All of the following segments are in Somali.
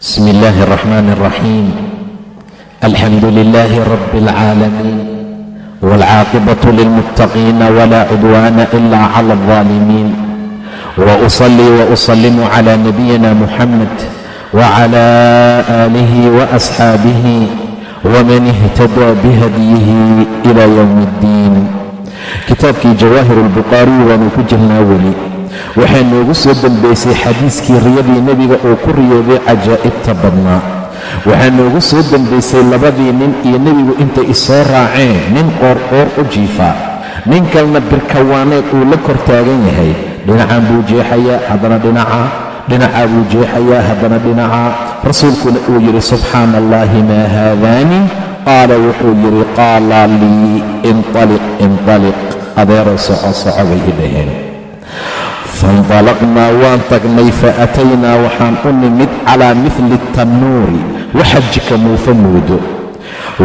بسم الله الرحمن الرحيم الحمد لله رب العالمين والعاقبة للمتقين ولا عدوان إلا على الظالمين وأصلي وأسلم على نبينا محمد وعلى آله وأصحابه ومن اهتدى بهديه إلى يوم الدين kitaabkii jawaahir albukhaari waanu ku jirnaa weli waxaa noogu soo dambaysay xadiiskii riyadii nebiga uu ku riyooday cajaa'ibta badnaa. Waxaa noogu soo dambaysay labadii nin iyo nebigu intay isoo raaceen nin qoorqoor u jiifa. Nin kalena birkawaaneed uu la kor taagan yahay. Dhinacaan buu jeexayaa haddana dhinaca. Dhinacaa buu jeexayaa haddana dhinaca. Rasuulkuna uu yidhi subxaana allaahi maa haadaani? Qaala wuxuu yidhi qaala lii inaliq inaliq adeero soco soco bay i dhaheen faintalaqnaa waan tagnay fa ataynaa waxaan u nimid calaa mihli tannuuri waxa jika muufa moodo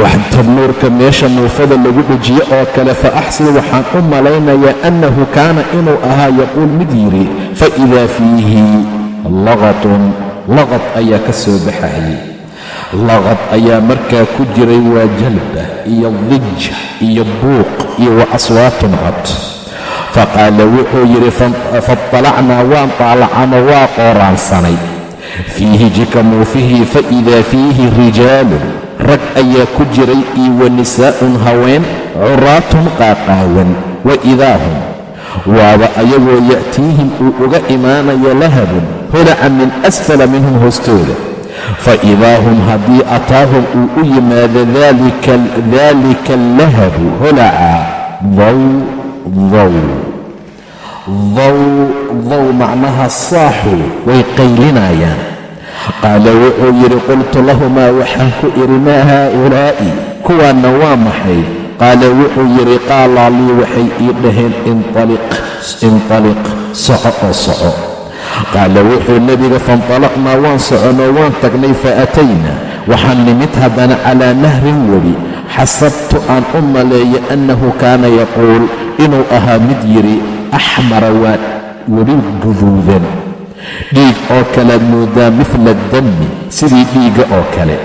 wax tannuurka meesha muufada lagu dhejiyo oo kale fa axsib waxaan u malaynayaa annahu kaana inuu ahaa yaquul mid yidhi fa idaa fiihi laqatun laqad ayaa ka soo baxayay laqad ayaa markaa ku jiray waa jalba iyo dija iyo buuq iyo wa aswaatun cod faqaala wuxuu yidhi faطalacnaa waan taalacano waa qooraansanay fiihi jika muufihii faidaa fiihi rijaalun rag ayaa ku jiray iyo wa nisaa'un haween curaatun qaaqaawan wa idaa hum waaba ayagoo ya'tiihim uu uga imaanayo lahabun holaca min asfala minhum hoostooda faidaa hum haddii ataahum uu u yimaado daalika allahabu holaca daw daw daw macnaha saaxu way qaylinayaan. Qaala wuxuu yidhi qultu lahumaa waxaan ku idhi maa haa'ulaa'i? Kuwaanna waa maxay? Qaala wuxuu yidhi qaalaa lii waxay ii dhaheen inaliq soco oo soco. Qaala wuxuu nebiga faintalaqnaa waan soconoo waan tagnay fa atayna. Waxaan nimid haddana calaa nahrin webi xasabtu aan u maleeyo annahu kaana yaquul inuu ahaa mid yidhi axmara waa webi guduudan dhiig oo kalead moodaa mihla dammi sidii dhiigga oo kale.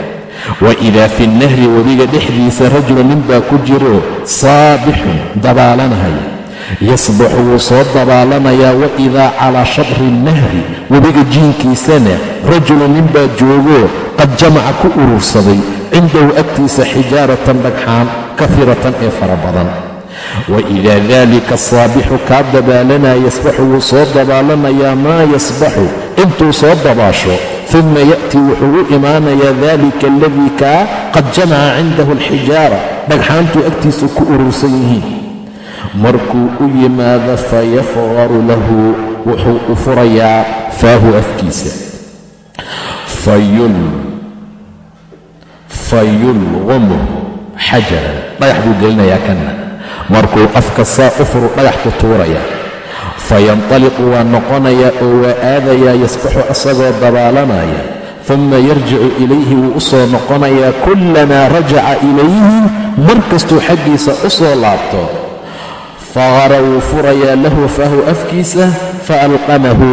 Wa idaa fi nnahri webiga dhexdiisa rajulu nin baa ku jiro saabixun dabaalanaya yasbaxu wuu soo dabaalanayaa wa idaa calaa shatri nnahri webiga jiinkiisana rajulu nin baa joogoo qad jamaca ku urursaday cindahu agtiisa xijaaratan dhagxaan kafiratan ee fara badan. Wa idaa daalika asaabixu kaa dabaalanaya yasbaxu wuu soo dabaalanayaa maa yasbaxu intuu soo dabaasho uma ya'tii wuxuu u imaanayaa daalika aladii kaa qad jamaca cindahu alxijaara dhagxaantuu agtiisa ku urursan yihiin markuu u yimaado fayafqaru lahu wuxuu u furayaa faahu afkiisa. Fayulqamu xajaran dhagax buu gelinayaa kanna. Markuu afka saa u furu dhagax ku tuuraya. Fayantaliqu waa noqonayaa oo waa aadayaa yasbaxu asagoo dabaalanaya. Uma yarjicu ilayhi wuu u soo noqonayaa kullamaa rajaca ilayhi mar kastuu xaggiisa u soo laabto faqara wuu furayaa lahu fahu afkiisa faalqamahu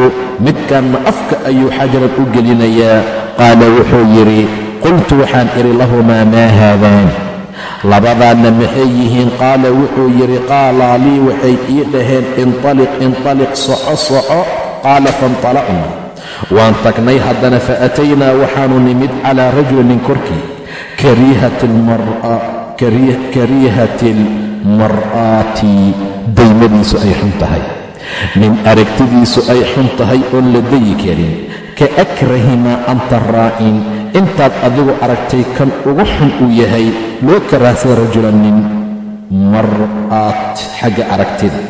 midkanna afka ayuu xajaran u gelinayaa qaala wuxuu yidhi qultu waxaan idhi lahumaa maa haadaani labadaanna maxay yihiin qaala wuxuu yidhi qaalaa lii waxay ii dhaheen inaliq inaliq soco soco qaala faintalaqna waan tagnay haddana fa ataynaa waxaanu nimid calaa rajulin korkii kariihati almar'aati daymadiisu ay xun tahay. Nin aragtidiisu ay xun tahay oon la dayi karin. Ka akrahi maa anta raa'in intaad adigu aragtay kan ugu xun uu yahay loo karaahsan rajulan nin mar'aat xagga aragtida.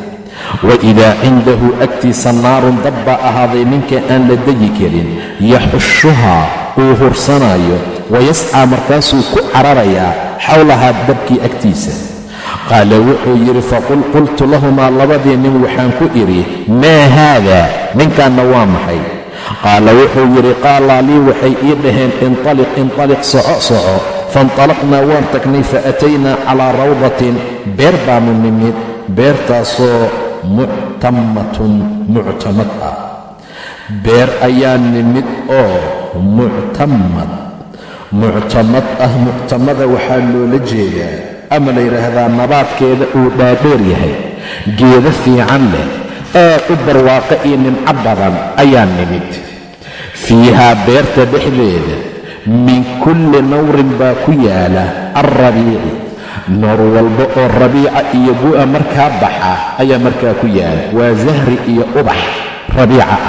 Wa idaa cindahu agtiisa naarun dab baa ahaaday ninka aan la dayi karin. Yaxushuhaa uu hursanaayo wayascaa markaasuu ku cararayaa xowlahaa dabkii agtiisa qaala wuxuu yidhi faqul qultu lahumaa labadii nin waxaan ku idhi maa haadaa ninkanna waa maxay qaala wuxuu yidhi qaalaa lii waxay ii dhaheen inaliq inaliq soco soco faintalaqnaa waan tagnay fa ataynaa calaa rawdatin beer baanu nimid beertaasoo muctamatun muctamad ah beer ayaa nimid oo muctamad muctamad ah muctamada waxaa loola jeedaa ama la yidhaahdaa nabaadkeeda uu dhaadheer yahay geedo fiican leh aad u barwaaqo iyo nimco badan ayaa nimid. Fiihaa beerta dhexdeeda min kulli nawrin baa ku yaalla alrabiici noor walba oo rabiica iyo bu'a markaa baxa ayaa markaa ku yaalla. Waa zahri iyo ubax rabiica ah.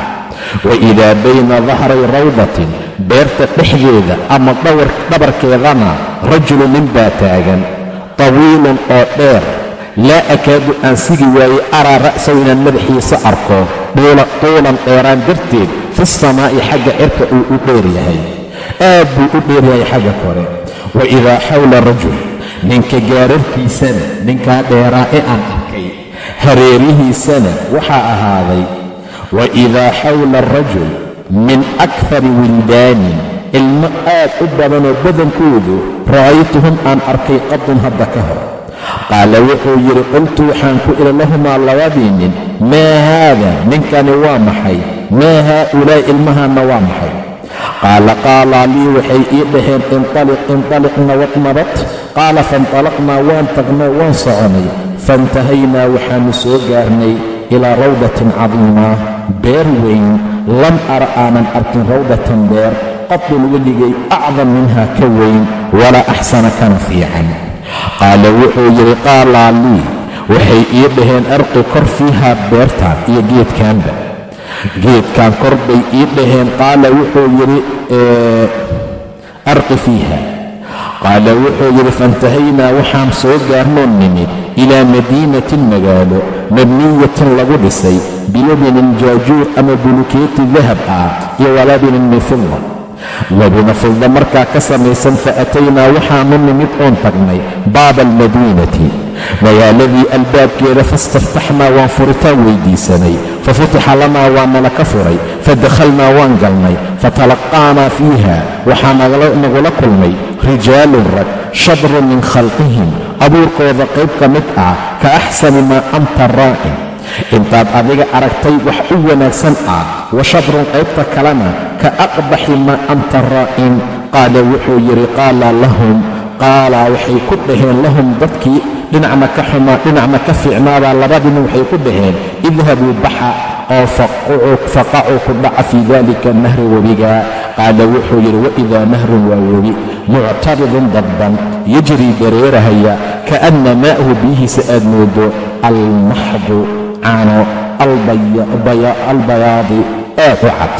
Wa idaa bayna dahray rawdatin beerta dhexdeeda ama dhabarkeedana rajulu nin baa taagan tawiilun oo dheer. laa akaadu aan sigi waaye araa ra'sahu inaan madaxiisa arko tuulan dheeraan darteed fi samaa'i xagga cirka uu u dheer yahay aad buu u dheer yahay xagga kore wa idaa xawla rajul ninka gaararkiisana ninkaa dheeraa ee aan arkay hareerihiisana waxaa ahaaday wa idaa xawla arajul min akfari wildaanin ilmo aad u badanoo badankoodu ra'aytuhum aan arkay qadun hadda ka hor. Qaala wuxuu yidhi qultu waxaan ku idhi lahumaa labadii nin maa haada? Ninkani waa maxay? Maa haa'ulaa'i ilmahaanna waa maxay? Qaala qaalaa lii waxay ii dhaheen inaliq inaliqna wadnabat qaala faintalaqnaa waan tagnay waan soconay. Faintahaynaa waxaannu soo gaarnay ilaa rawdatin cadiima beer weyn. Lam ara aanan arkin rawdatan beer. Qadun weligay acdam minhaa ka weyn walaa axsana kana fiican. Qaala wuxuu yidhi qaalaa lii waxay ii dhaheen arqi kor fiihaa beertaan iyo geedkaanba. Geedkan kor bay ii dhaheen qaala wuxuu yidhi arqi fiiha. Qaala wuxuu yidhi faintahaynaa waxaan soo gaarnoon nimid ilaa madiinatin magaalo mabniyatin lagu dhisay bilabinin jaajuur ama bulukeeti dahab ah iyo walabinin min fida labina fidda markaa ka samaysan fa ataynaa waxaanu nimid oon tagnay baaba almadiinati magaaladii albaabkeeda fastaftaxnaa waan furitaan weydiisanay. Fafutixa lanaa waa nala ka furay. Fadakhalnaa waan galnay. Fatalaqaanaa fiiha. Waxaa nagula kulmay. Rijaalun rag shadrun min khalqihim. Abuurkooda qayb ka mid ah ka axsani maa anta raa'in intaad adiga aragtay wax u wanaagsan ah wa shadrun qaybta kalena ka aqbaxi maa anta raa'in qaala wuxuu yidhi qaala lahum qaalaa waxay ku dhaheen lahum dadkii dhinacna ka xumaa dhinacna ka fiicnaabaa labadiina waxay ku dhaheen. Idhabuu baxa oo faqacuu ku dhaca fii dalika nahri webiga qaala wuxuu yidhi waidaa nahrun waa webi muctaridun dadban yajrii dareerahaya ka'anna maa'hu biyihiisa aad moodo almaxdu caano albayaadi aad u cad.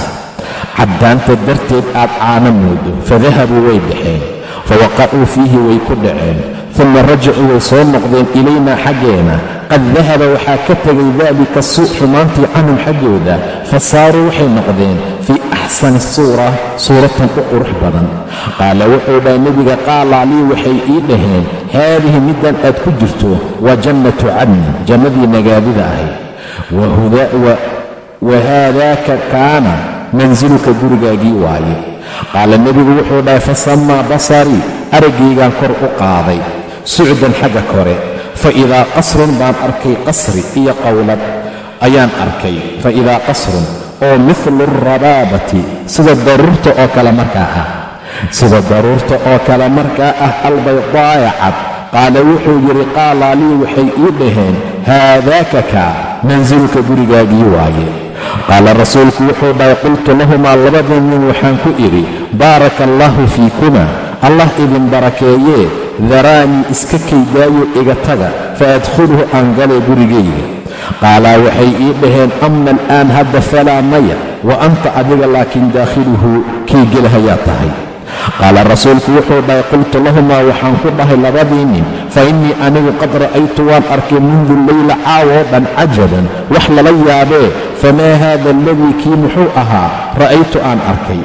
Caddaanta darteed aad caano moodo fadahabuu way baxeen fawaqacuu fiihi way ku dhaceen uma rajacuu way soo noqdeen ilaynaa xaggeena qad dahaba waxaa ka tegay daalika suu xumaantii canhum xaggooda fa saaruu waxay noqdeen fii axsani suura suuratan u qurux badan. Qaala wuxuu dhahay nebiga qaalaa lii waxay ii dhaheen haadihi middan aad ku jirto waa jannatu cadnin jannadii nagaadida ahayd wa haadaaka kaana mansiluka gurigaagii waaye. Qaala nebigu wuxuu dhahay fasamaa basarii araggaygaan kor u qaaday sucdan xagga kore fa idaa qasrun baan arkay qasri iyo qowlad ayaan arkay fa idaa qasrun oo midlu alrabaabati sida daruurta oo kale markaa ah sida daruurta oo kale markaa ah albaydaa'a cad qaala wuxuu yidhi qaalaa lii waxay ii dhaheen haadaaka kaa mansilka gurigaagii waaye qaala rasuulku wuxuu dhahay qultu lahumaa labada nin waxaan ku idhi baaraka allaahu fiikuma allah idin barakeeyee daraanii iska kaydaayo iga taga fa adkhuluhu aan galay gurigayga qaalaa waxay ii dhaheen ama al'aan hadda falaa maya wa anta adiga laakiin daakhiluhu kii gelahayaa tahay. Qaala rasuulku wuxuu dhahay qultu lahumaa waxaan ku dhahay labadii nin fa innii anigu qad ra'aytu waan arkay mundu leyla caawoo dhan cajaban wax lala yaabee famaa haada aladii kii muxuu ahaa ra'aytu aan arkay.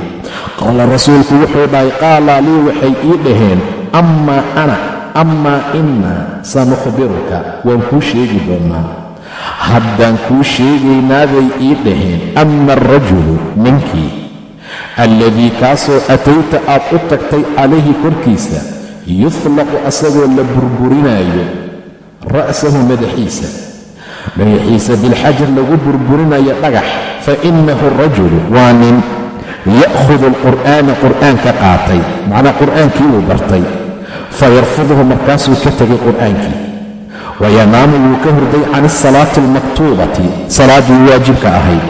Qaala rasuulku wuxuu dhahay qaalaa lii waxay ii dhaheen amaa ana amaa innaa sanukhbiruka waan kuu sheegi doonnaa haddaan kuu sheegaynaaday ii dhaheen ama alrajulu ninkii. Alladii kaasoo atayta aad u tagtay calayhi korkiisa yutlaqu asagoo la burburinaayo ra'sahu madaxiisa. Madaxiisa bilxajar lagu burburinayo dhagax fa innahu rajulu waa nin ya'khudu alqur'aana qur'aanka qaatay macnaa qur'aankii uu bartay fayarfuduhu markaasuu ka tegay qur'aankii wayanaamu wuu ka hurday can asalaati almaktuubati salaaddii waajibka ahayd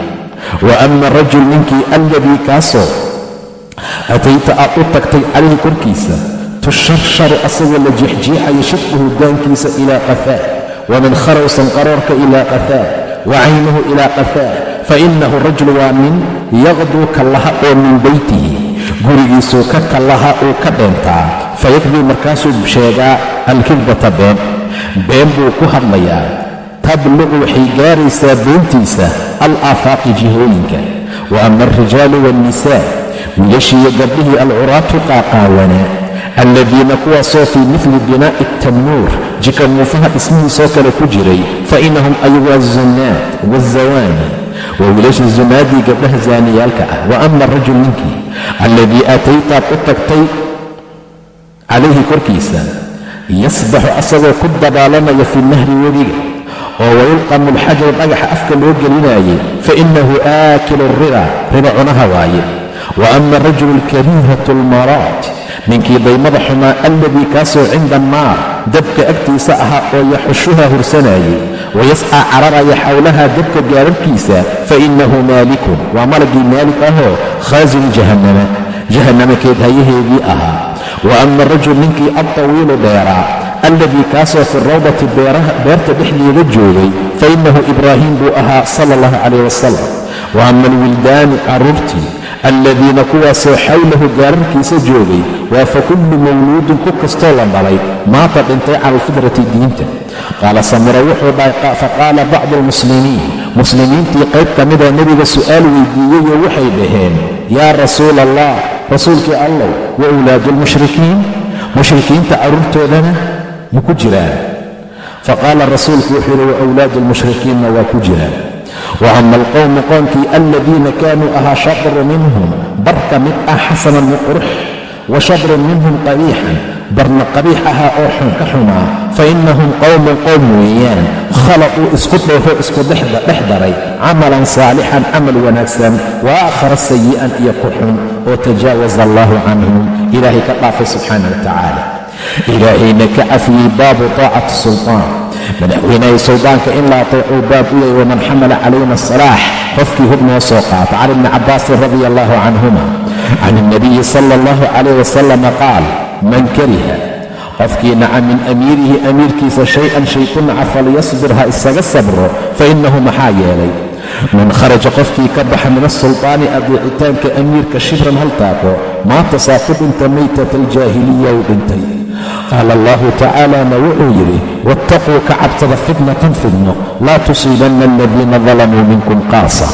wa ama rajul ninkii alladii kaasoo atayta aad u tagtay calayhi korkiisa tusharsharu asagoo la jeexjeexaya shidquhu daankiisa ilaa qafaa wamin kharowsan qaroorka ilaa qafaa wa caynuhu ilaa qafaa fainahu rajul waa nin yaqduu kallaha oo min beytihi gurigiisuu ka kallaha uu ka dheentaa fayakdii markaasuu sheegaa alkidbata been been buu ku hadlayaa tabluqu waxay gaaraysaa beentiisa al aafaaqi jihooyinka wa ama alrijaalu waannisaa wiilashiiyo gabdhihii alcuraatu qaaqaawanaa alladiina kuwaasoo fii mifli binaa'i tannuur jika muufaha dhismihiisoo kale ku jiray fa inahum ayagu azunaad waazawaani waa wiilasha zunaadii gabdhaha zaaniyaalka ah. Wa ama arajul ninkii alladii aataytaad u tagtay calayhi korkiisa yasbaxu asagoo ku dabaalanaya fi nahri webiga oo wayulqamu alxajaru dhagaxa afka loo gelinaayay fa inahu aakilu riba riba cunaha waaye. Wa ama arajulu alkariihatu almaraat ninkii daymada xumaa alladii kaasoo cinda annaar dabka agtiisa ahaa oo yaxushuha hursanaayey wayascaa cararaya xowlaha dabka gaararkiisa fa innahu maalikun. Waa malagii maalik ahoo khaasinu jahannama. Jahannama keedhayaheedii ahaa. Wa ama arajul ninkii adtawiilu dheeraa alladii kaasoo fi rawdati beerta dhexdeeda joogay fa innahu ibraahiim buu ahaa sala allahu calayh wasalam wa ama alwildaanu carruurtii alladiina kuwaasoo xawlahu gaararkiisa joogay waa fa kullu mawluudin ku kastoo la dhalay maata dhintay cala alfidrati diinta. Qaala samira wuxuu dhahay faqaala bacdu almuslimiin muslimiintii qayb ka mida nebiga su'aal weydiiyeyoo waxay dhaheen yaa rasuula allah rasuulkii allow wa awlaadu almushrikiin mushrikiinta carruurtoodana ma ku jiraan faqaala rasuulku wuxuu yidhi wa awlaadu almushrikiinna waa ku jiraan wa ama alqowmu qoomkii aladiina kaanuu ahaa shatru minhum bar ka mid ah xasanan muqrux wa shatrun minhum qabiixan barna qabiix ahaa oo xun ka xumaa fa innahum qowmun qowm weeyaan khalaquu isku dhoofo isku dhex daray camalan saalixan camal wanaagsan wa aakhara sayi'an iyo ku xun oo tajaawaza allaahu canhum ilaahay ka dhaafay subxaana wa tacaala ilaahayna ka cafiyey baabu taacati sultaan madaxweynahay suldaanka in la ateecuu baab u yahay waman xamala calayna asalaax qofkii hub noo soo qaata can ibni cabbaasin radia allahu canhuma. Can ilnabiyi sala allahu calayh wasalama qaal man kariha. Qofkii naca min amiirihi amiirkiisa shay-an shay ku naca falyasbir ha isaga sabro fa innahu maxaa yeelay? Man kharaja qofkii ka baxa min asultaani adeecitaanka amiirka shibran hal taako maanta saa ku dhinta maytata aljaahiliya uu dhintay qaala allahu tacaalana wuxuu yidhi waataquu ka cabsada fitnatan fidno laa tusiibanna aladiina dalamuu minkum qaasa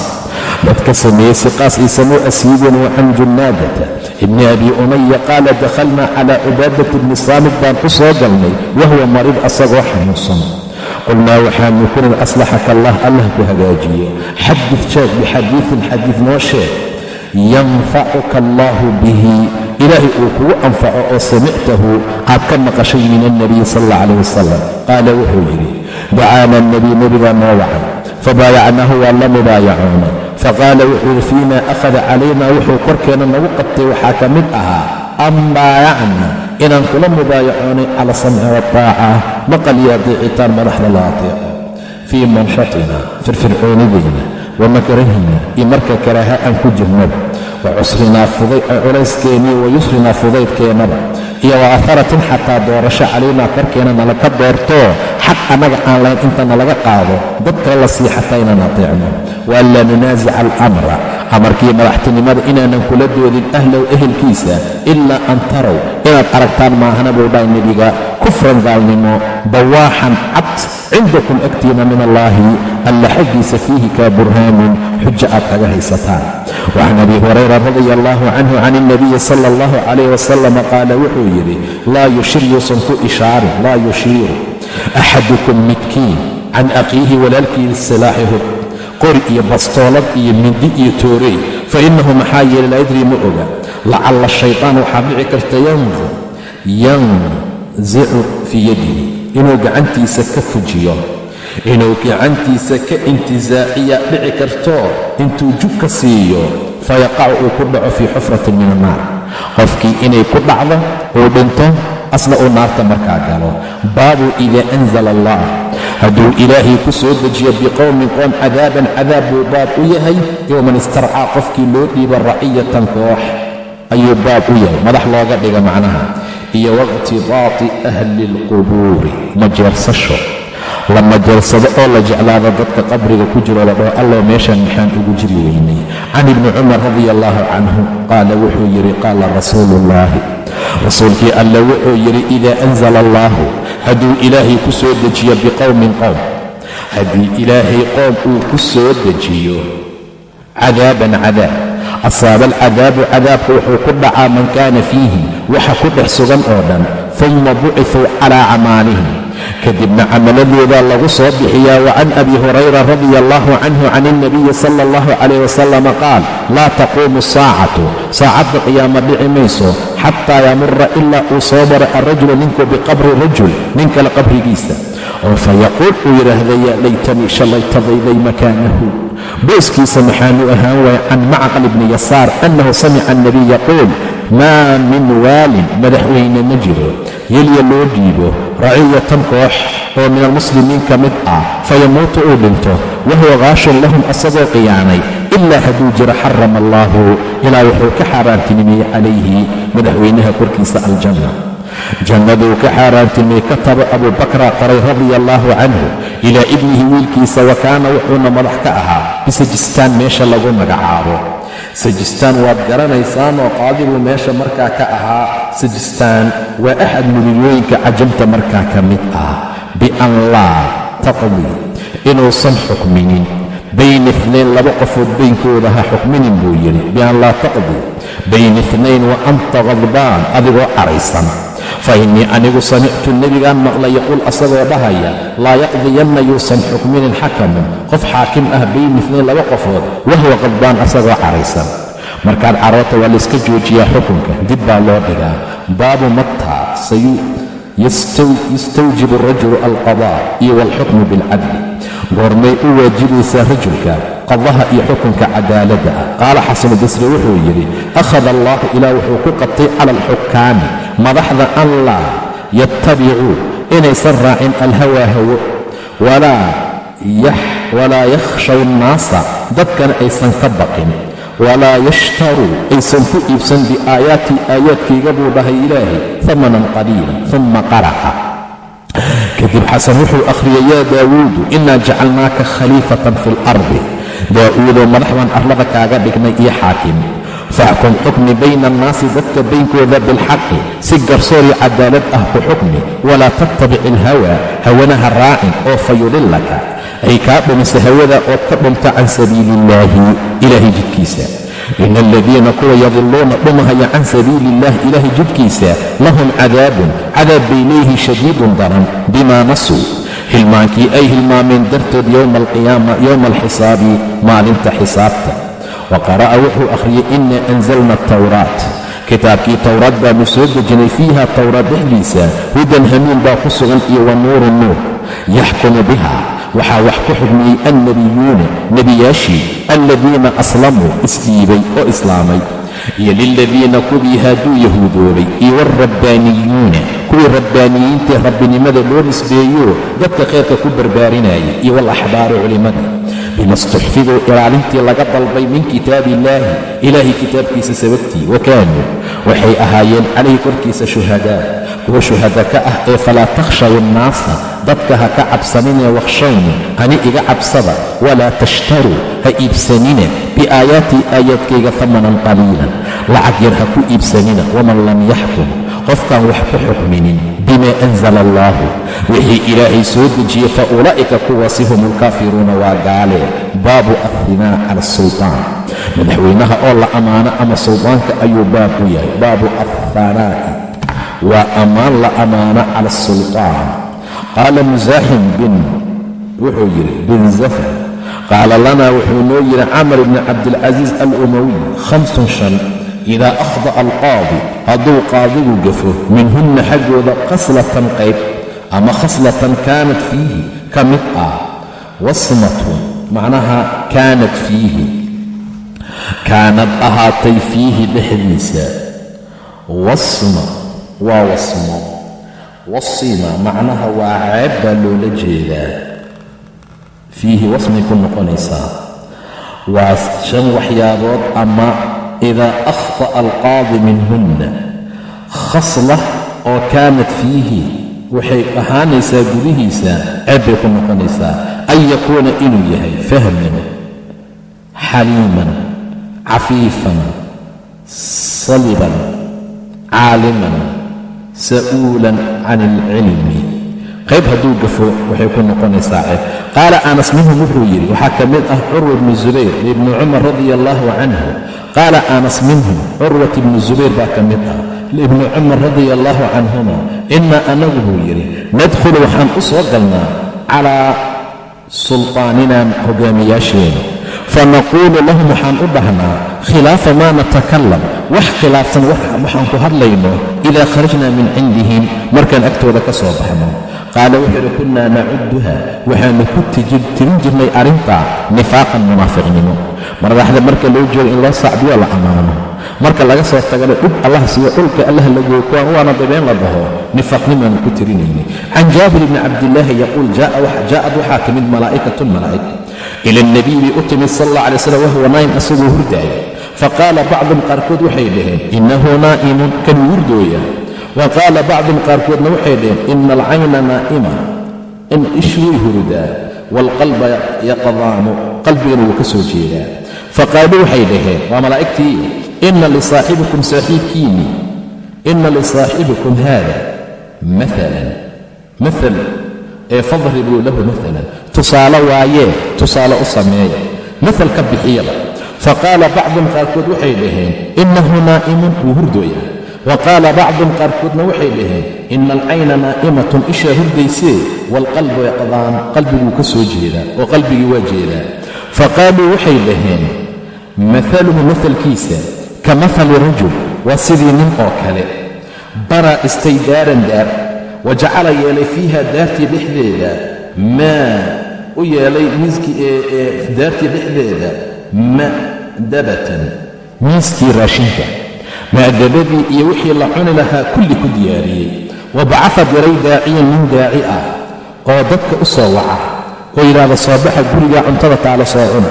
dadka sameeyey si qaas iisamuu asiibin wa can junnaadata ibni abi umaya qaala dakhalnaa calaa cibaadati bni saamid baan ku soo galnay wahuwa mariid asagoo xanuunsan qulnaa waxaanu kunin aslaxaka allah allah ku hagaajiye xadid sheeg bixadiidin xadiid noo sheeg yanfacuka allaahu bihi ilaahay uu kugu anfaco oo samictahu aad ka maqashay min alnabiyi sal alla calayh wasalam qaala wuxuu yidhi dacaana alnabiy nebigaa noo wacay. Fabaayacnaahu waa la mubaayacoonay. Faqaala wuxuu yidhi fiima akhada calayna? Wuxuu korkeenna nagu qabtay waxaa ka mid ahaa. An baayacna inaan kula mubaayacoonay cala samci wataaca maqal iyo adeecitaan madaxda la ateeco fii manshatina firfircoonidayna wa makrahina iyo marka karaaha aan ku jirnaba wa culayskeenii wa yusrinaa fudaydkeennaba iyo wa atharatin xataa doorasho calaynaa korkeena nalaka doortoo xaq annaga aan lahayn inta nalaga qaado. Dadka la sii xataa inaan ateecno wa an laa nunaasica alamra amarkii madaxtinimada inaanan kula doodin ahlow ehelkiisa ilaa an tarow. Inaad aragtaan maahana buu dhahay nebiga kufran gaalnimo bawaaxan cad cindakum agtiina min allaahi alla xaggiisa fiihi kaa burhaanin xujo aad kaga haysataan. Wacan abi hurayra radia allahu canhu can ilnabiyi sala allahu calayh wasalam qaala wuxuu yidhi laa yushir yuusan ku ishaarin laa yushiiru axadukum midkiin can akhiihi walaalkii silaaxihu qori iyo bastoolad iyo mindi iyo toorey fa innahu maxaa yeelay laa yadrii ma oga. Lacalla shaytaan waxaa dhici karta yanzicu fii yadihi. Inuu gacantiisa ka fujiyo. Inuu gacantiisa ka intizaaciya dhici karto intuu jug ka siiyo fayaqacu uu ku dhaco fii xufratin min annaar qofkii inay ku dhacdo uu dhinto asna uu naarta markaa galo. Baabu idaa anzala allah hadduu ilaahay ku soo dejiyo biqowmin qoom cadaaban cadaab buu baab u yahay yowman istarcaa qofkii loo dhiiba raciyatan koox ayuu baab u yahay. Madax looga dhiga macnaha iyo wakhtidaati ahli alqubuuri majeersasho la majeersado oo la jeclaado dadka qabriga ku jiro la dhaho allow meeshan maxaan ugu jiri weynay. Can ibni cumar radia allaahu canhu qaala wuxuu yidhi qaala rasuulu ullaahi rasuulkii alle wuxuu yidhi idaa anzala allaahu hadduu ilaahay ku soo dejiyo biqowmin qowm haddii ilaahay qoom uu ku soo dejiyo cadaaban cadaab asaaba alcadaabu cadaabka wuxuu ku dhacaa man kaana fiihi waxa ku dhex sugan oo dhan uma bucifuu calaa camaalihim kadibna camaladooda lagu soo bixiyaa wa can abi hurayra radia allahu canhu can ilnabiyi sala allahu calayh wasalama qaal laa taquumu saacatu. Saacadda qiyaama dhici mayso xataa yamura ilaa uu soo maro alrajulu ninku biqabri rajul nin kale qabrigiisa. Oo fayaquul uu yidhaahda yaa laytanii shallaytadayday makaanahu. Booskiisa maxaanu ahaan waaya can macqal ibni yasaar annahu samica annabiy yaquul maa min waalin madaxweyne ma jiro. Yelya loo dhiibo raciyatan koox oo min almuslimiin ka mid ah fayamuutu uu dhinto wahuwa kaashun lahum asagoo qiyaanay ilaa hadduu jiro xarama allaahu ilaa wuxuu ka xaaraantinimeeyey calayhi madaxweynaha korkiisa aljanna. Jannaduu ka xaaraantimey kataba abuu bakra qoray radia allaahu canhu ilaa ibnihi wiilkiisa wa kaana wuxuuna madax ka ahaa bisajistaan meesha lagu magacaabo sajistaan waad garanaysaan oo qaadibuu meesha markaa ka ahaa. Sajistaan waa axad mudiyooyinka cajamta markaa ka mid ah. Bian laa taqdi inuusan xukminin. Bayna inayn laba qofood baynkooda ha xukminin buu yidhi. Bian laa taqdi. Bayna inayn wa anta khadbaan adigoo caraysan fa innii anigu samictu nebigaan maqla yaquul asagoo dhahaya laa yaqdiyanna yuusan xukminin xakamun qof xaakim ah bayna inayn laba qofood wahuwa qadbaan asagoo caraysan markaad caroota waa layska joojiyaa xukunka dib baa loo dhigaa baabu mataa yastawjibu arajulu alqadaa iyo waalxukmu bilcadli goormay u waajibaysaa rajulka qadaha iyo xukunka cadaaladda ah. Qaala xasanu basri wuxuu yidhi akhada allaahu ilaah wuxuu ku qabtay cala alxukaami madaxda an laa yattabicuu inaysan raacin alhawaa hawo walaa yakhshaw nnaasa dadkana aysan ka baqin walaa yashtaruu aysan ku iibsan biaayaatii aayaadkayga buu dhahay ilaahay amanan qaliila uma qara'a. Kadib xasan wuxuu akhriyay yaa daawuudu innaa jacalnaaka khaliifatan fi alardi daa'uudoo madax baan arlada kaaga dhignay iyo xaakim. Faxkum xukmi bayna annaasi dadka baynkooda bilxaqi. Si garsoor iyo cadaalad ah ku xukmi. Walaa tattabic ilhawa hawanaha raacin oo fayudillaka ay kaa dhumisa hawada ood ka dhumta can sabiili illaahi ilaahay jidkiisa ina aladiina kuwa yadiluuna dhumahaya can sabiili illah ilaahay jidkiisa lahum cadaabun. Cadaab bay leeyihiin shadiidun daran. Bimaa nasuu hilmaankii ay hilmaameen dartood yowma alqiyaama yowma alxisaabi maalinta xisaabta. Wa qara'a wuxuu akhriyey inna anzalna atawraat kitaabkii towraad baanu soo dejinay fiiha towraad dhexdiisa hudan hanuun baa ku sugan iyo wa nuuru nuur. Yaxkumu biha waxaa wax ku xugmiyey annabiyuuna nebiyaashii aladiina aslamuu isdhiibay oo islaamay. Iyo liladiina kuwii haaduu yahuudoobay iyo waalrabbaaniyuuna kuwii rabbaaniyiintae rabbinimada loo nisbeeyo dadka khayrka ku barbaarinayay iyo waalaxbaaru culimmada bima istuxfiduu ilaalintii laga dalbay min kitaabi illaahi ilaahay kitaabkiisa sababtii wa kaanuu waxay ahaayeen calayhi korkiisa shuhadaa kuwa shuhada ka ah ee falaa takhshaw annaasa dadka ha ka cabsaninee wakhshawni ani iga cabsada walaa tashtaruu ha iibsanina biaayaatii aayaadkayga hamanan qaliilan lacag yar ha ku iibsanina waman lam yaxkum qofkaan wax ku xukminin bimaa anzala allaahu wixii ilaahay soo dejiyey fa ulaa'ika kuwaasi hum ulkaafiruuna waa gaale. Baabu athinaa cala asultaan madaxweynaha oo la ammaano ama suldaanka ayuu baab u yahay. Baabu athanaa'i waa ammaan la ammaano cala asultaan qaala musaaxim bin wuxuu yidhi bin zafar qaala lanaa wuxuu noo yidhi camar ibni cabdilcasiis alumawiy khamsun shan idaa akhda'a alqaadi hadduu qaadigu gafo minhunna xaggooda khaslatan qayb ama khaslatan kaanat fiihi ka mid ah wasmatun macnaha kaanat fiihi kaanad ahaatay fiihi dhexdiisa wasma waa wasmo wasima macnaha waa ceeb baa loola jeedaa fiihi wasmay ku noqonaysaa waa shan waxyaabood ama idaa akhta'a alqaadi minhunna khasla oo kaanat fiihi waxay ahaanaysaa gudihiisa ceeb bay ku noqonaysaa an yakuuna inuu yahay fahman xaliiman cafiifan saliban caaliman sa'uulan can alcilmi qayb hadduu gafo waxay ku noqonaysaa ceeb. Qaala anas minhum wuxuu yidhi waxaa ka mid ah curwa ibnu zubayr ibnu cumar radia allaahu canhu. Qaala anas minhum curwat ibnu zubayr baa ka mid ah. Ibnu cumar radia allaahu canhuma inaa anagu buu yidhi nadkhulu waxaan u soo galnaa calaa sulطaanina hogaamiyaasheena. Fanaquulu lahum waxaan u dhahnaa khilaafa maa natakalam wax khilaafsan waxaan ku hadlayno idaa kharajna min cindihim markaan agtooda ka soo baxno qaala wuxuu idhi kunnaa nacuduha waxaanu ku tirin jirnay arrintaa nifaaqan munaafiqnimo madaxda marka loo joogo in loo sacbiyo la ammaano marka laga soo tagana dhub allah siiyo dhulka allah la gooyo kuwaan waana dabeen la dhaho nifaaqnimaanu ku tirinaynay. Can jaabir bni cabdillaahi yaquul jaa'ad waxaa timid malaa'ikatun malaa'ig. Ila alnabiy bay u timid sal allah alay slam wahuwa naa'im asagoo hurdaaya faqaala bacdum qaarkood waxay dhaheen innahu naa'imun kan hurdooya wa qaala bacdum qaarkoodna waxay dhaheen ina alcayna naa'ima in ish hurdaa waalqalba yaqdaanu qalbigana wuu ka soo jeedaa. Faqaaluu waxay dhaheen waa malaa'igtii ina lisaaxibikum saaxiibkiinni ina lisaaxibikum haada maalan maal ee fadribuu lahu maalan tusaale waayee tusaale u sameeya maal ka bixiyaba. Faqaala bacdun qaarkood waxay dhaheen innahu naa'imun wuu hurdooya wa qaala bacdun qaarkoodna waxay dhaheen ina alcayna naa'imatun ishaa hurdaysee waalqalbu yaqdaan qalbiguu ka soo jeedaa oo qalbigii waa jeedaa. Faqaaluu waxay dhaheen maaluhu maalkiisa ka mahali rajul waa sidii nin oo kale. Baraa istay daaran daar wa jacala yeelay fiiha daartii dhexdeeda maa u yeelay miiskii daartii dhexdeeda ma'dabatan miiskii raashinka ma'dabadii iyo wixii la cuni lahaa kulli ku diyaariyey. Wa bacafa diray daaciyan nin daaci ah oo dadka u soo waca. Oo yidhaahda soo baxa gurigaa cuntada taala soo cuna.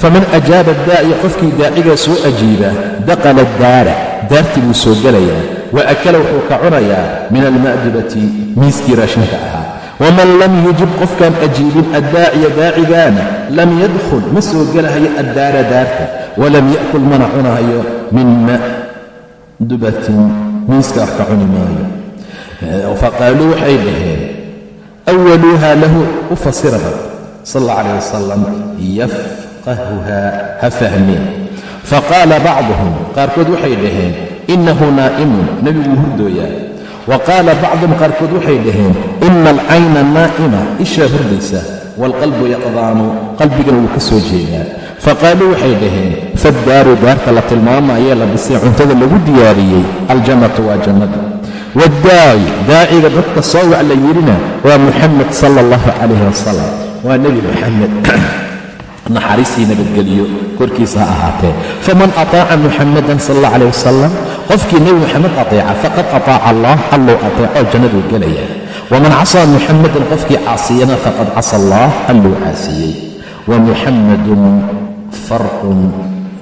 Faman ajaaba daaci qofkii daacigaa soo ajiiba daqala daara. Daartii buu soo gelayaa. Wa akala wuxuu ka cunayaa min alma'dubati miiskii raashinka ahaa. Waman lam yujib qofkaan ajiibin addaaciya daacigaana lam yadkhul ma soo gelahayo addaara daarta. Walam ya'kul mana cunahayo min ma'dubatin miiska wax ka cuni maayo. Faqaaluu waxay dhaheen awaluuha lahu u fasiraba sal alla calah wasalam yafqahuha ha fahmeen faqaala bacduhum qaarkood waxay dhaheen innahu naa'imun nebiguu hurdooyaa. Wa qaala bacdum qaarkood waxay dhaheen ina alcayna naa'ima ishaa hurdaysa waalqalbu yaqdaanu qalbigana wuu ka soo jeedaa faqaaluu waxay dhaheen faddaaru daarta la tilmaamayee la dhisay cuntada lagu diyaariyey aljannatu waa jannada waddaaci daaciga dadka soo wac la yidhina waa muxamed sala allahu calayh wasalam waa nebi muxamed naxariistii nabadgeliyo korkiisa ha ahaatee faman ataaca muxamadan sal allah calayh wasalam qofkii nebi moxamed ateeca faqad ataaca allah alluu ateeco jannaduu gelaya waman casaa muxamadan qofkii caasiyana faqad casa allah alluu caasiyey wa muxamadun farqun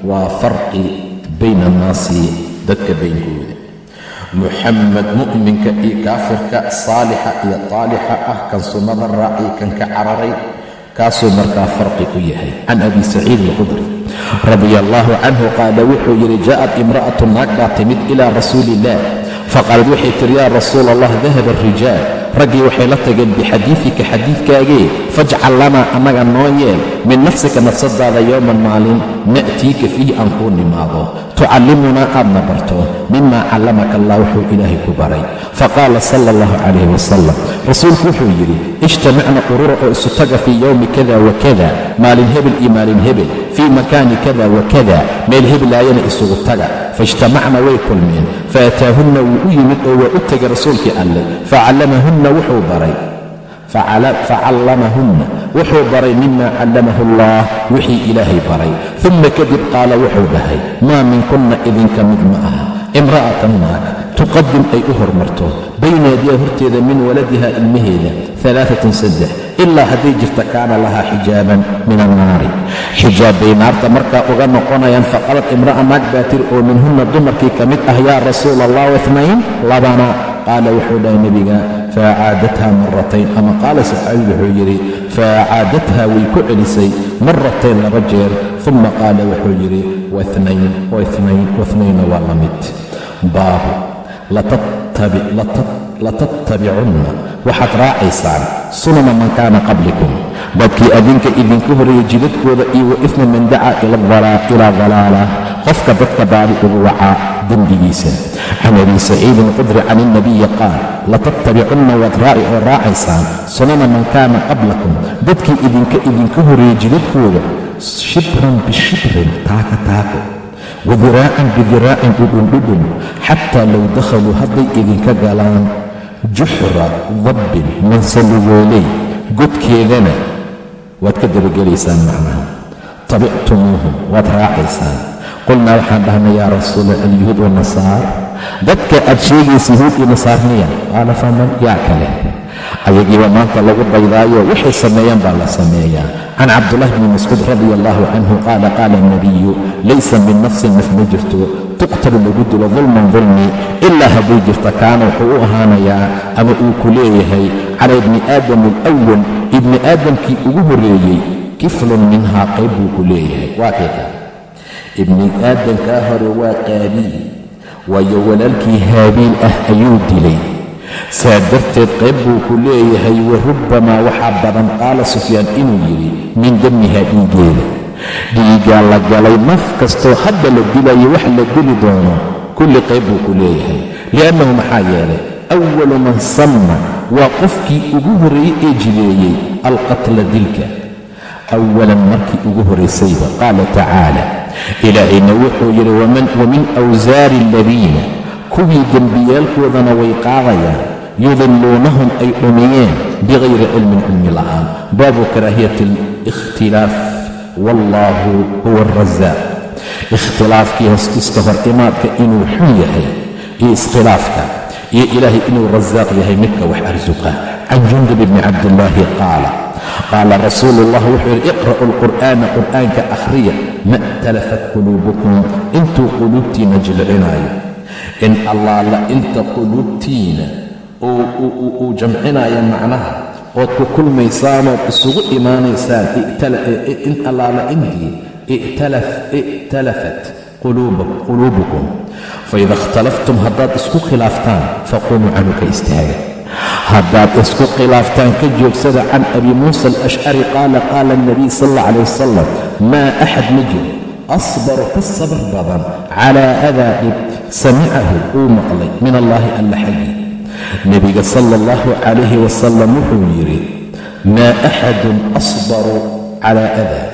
waa farqi bayna annaasi dadka baynkooda muxamed mu'minka iyo kaafirka saalixa iyo taalixa ah kan sunnada raaciy kan ka cararay kaasuu markaa farqi ku yahay. Can abi saciid alqudri radia allaahu canhu qaala wuxuu yidhi jaa'at imra'atu naag baa timid ilaa rasuuli illaah faqaalad waxay tihi yaa rasuula allah dahaba arijaal raggii waxay la tageen bixadiidika xadiidkaagee fajcal lanaa annaga noo yeel min nafsika nafsadaada yowman maalin na'tiika fiihi aan kuu nimaado tucallimunaa aadna barto. Mima callamaka allah wuxuu ilaahay ku baray. Faqaala sala allahu calayh wasalam rasuulku wuxuu yidhi ijtamacna qurura oo isu taga fii yowmi kada wa kada maalin hebel iyo maalin hebel fii makaani kada wa kada meel heblaayana isugu taga. Faijtamacna way kulmeen. Faataahunna wuu u yimid oo waa u tegay rasuulkii alleh facallamahunna wuxuu baray facallamahunna wuxuu baray mima callamahu allah wixii ilaahay baray uma kadib qaala wuxuu dhahay maa minkunna idinka mid ma aha imra'atan naag tuqadim ay u hormarto bayna yadiha horteeda min waladiha ilmaheeda alaaatan saddex ilaa hadday jirta kaana lahaa xijaaban min annaari xijaab bay naarta markaa uga noqonayaan faqalad imra'a naag baa tiri oo minhunna dumarkii ka mid ah yaa rasuula allah wathnayn labana qaala wuxuu dhahay nebiga faacaadatha maratayn ama qaala saxaabigu wuxuu yidhi faacaadatha way ku celisay maratayn laba jeer uma qaala wuxuu yidhi wathnayna waa la mid baabu latattabicunna waxaad raacaysaan sunana man kaana qablikum dadkii adinka idinka horreeyey jidadkooda iyo wa ifma man ilaa dalaala qofka dadka baadi ugu wacaa dembigiisa. Can abi saciidin qudri can ilnabiyi qaal latattabicunna waad raaci oo raacaysaan sunana man kaana qablakum. Dadkii idinka idinka horreeyey jidadkooda shibran bishibrin taaka taako. Wadiraacan bidiraacin dhudhundhudhun xataa low dakhaluu hadday idinka galaan. Juxra dabbin mansalugooley godkeedana waad ka dabagelaysaan macnaha. Tabictumuuhum waad raacaysaan. Qulnaa waxaan dhahnay yaa rasuula alyahuud wanasaar dadka aad sheegaysa yahuud iyo nasaarniya qaala faman yaa kale. Ayagiiba maanta lagu daydaayo waxay sameeyaan baa la sameeyaa. Can cabdullahi bni mascuud radi allahu canhu qaala qaala alnabiyu laysa min nafsin naf ma jirto. Tuqtalu lagu dilo dulman dulmi ilaa hadday jirta kaana wuxuu u ahaanayaa ama uu ku leeyahay cala ibni aadam alawal ibni aadamkii ugu horreeyey kiflun minhaa qayb buu ku leeyahay. Waa kayka ibni aadamkaa hore waa qaabiil waayo walaalkii haabiil ah ayuu dilay. Saa darteed qayb buu ku leeyahay wa rubbamaa waxaa badan qaala sufyaan inuu yidhi min damiha dhiigeeda dhiiggaa la galay naf kastoo hadda la dilayo wax la dili doono kulli qayb buu ku leeyahay li'annahu maxaa yeelay awalu man sanna waa qofkii ugu horreeyey ee jideeyey alqatla dilka awalan markii ugu horraysayba qaala tacaala ilaahayna wuxuu yidhi wamin awsaari aladiina kuwii dembiyaalkoodana way qaadayaan yudilluunahum ay dhumiyeen bikayri cilmin cilmi la'aan baabu karaahiyati alikhtilaaf wallaahu huwa alrasaaq ikhtilaafkii hoskiska hor imaadka inuu xun yahay iyo iskhilaafka iyo ilaahay inuu rasaaq yahay midka wax arsuqa can jundub bni cabdillaahi qaala. Qaala rasuulu ullah wuxuu yidhi iqra'u alqur'aana qur'aanka akhriya ma talafat quluubukum. Intuu quluubtiinna jilcinaayo in allaala inta quluubtiina uu jamcinaya macnaha ood ku kulmaysaanood isugu imaanaysaan in allaala intii i'talafat quluubukum faida ikhtalaftum haddaad isku khilaaftaan faqumuu canhu ka istaaga haddaad isku khilaaftaan ka joogsada can abi muusa alashcari qaala qaala alnabiy sal alla calayh wasalam maa axad ma jiro asbaru ka sabar badan calaa adaa dhib samicahu uu maqlay min allaahi alla xaggii nebiga sala allahu calayhi wasalam wuxuu yidhi maa axadun asbaru calaa adaa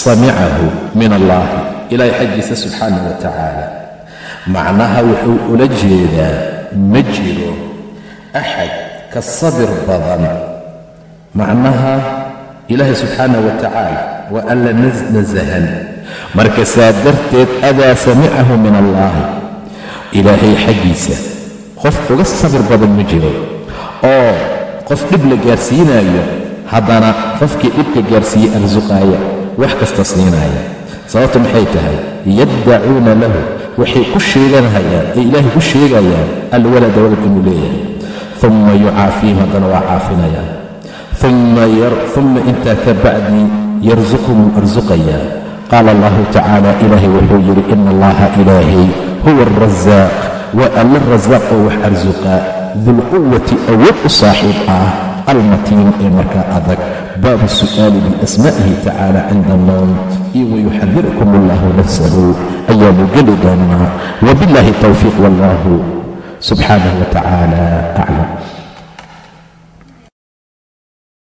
samicahu min allaahi ilaahay xaggiisa subxaanah wa tacaala macnaha wuxuu ula jeedaa ma jiro axad ka sabir badan. Macnaha ilaahay subxaanah wa tacaala waa alla nasahan. Marka saa darteed adaa samicahu min allaahi ilaahay xaggiisa qof uga sabir badan ma jiro. Oo qof dhib la gaarsiinaayo haddana qofkii dhibka gaarsiiyey arsuqaaya wax kasta siinaaya sababta maxay tahay? Yaddacuuna lahu waxay ku sheeganhayaan ay ilaahay ku sheegayaan alwalada walad inuu leeyahay. Uma yucaafiihim haddana waa caafinayaan. Uma intaa ka bacdi yarsuqhum wuu arsuqayaa qaala allahu tacaala ilaahay wuxuu yidhi ina allaha ilaahay huwa alrasaaq waa alla rasaaq oo wax arsuqa dulquwati awood u saaxiib ah almatiin ee markaa adag. Baabu su'aali biasmaa'ihi tacaala cinda annowm iyo wayuxadirukum allahu nafsahu ayaanu geli doonnaa wabiاllahi towfiiq wallahu subxaanah wa aclam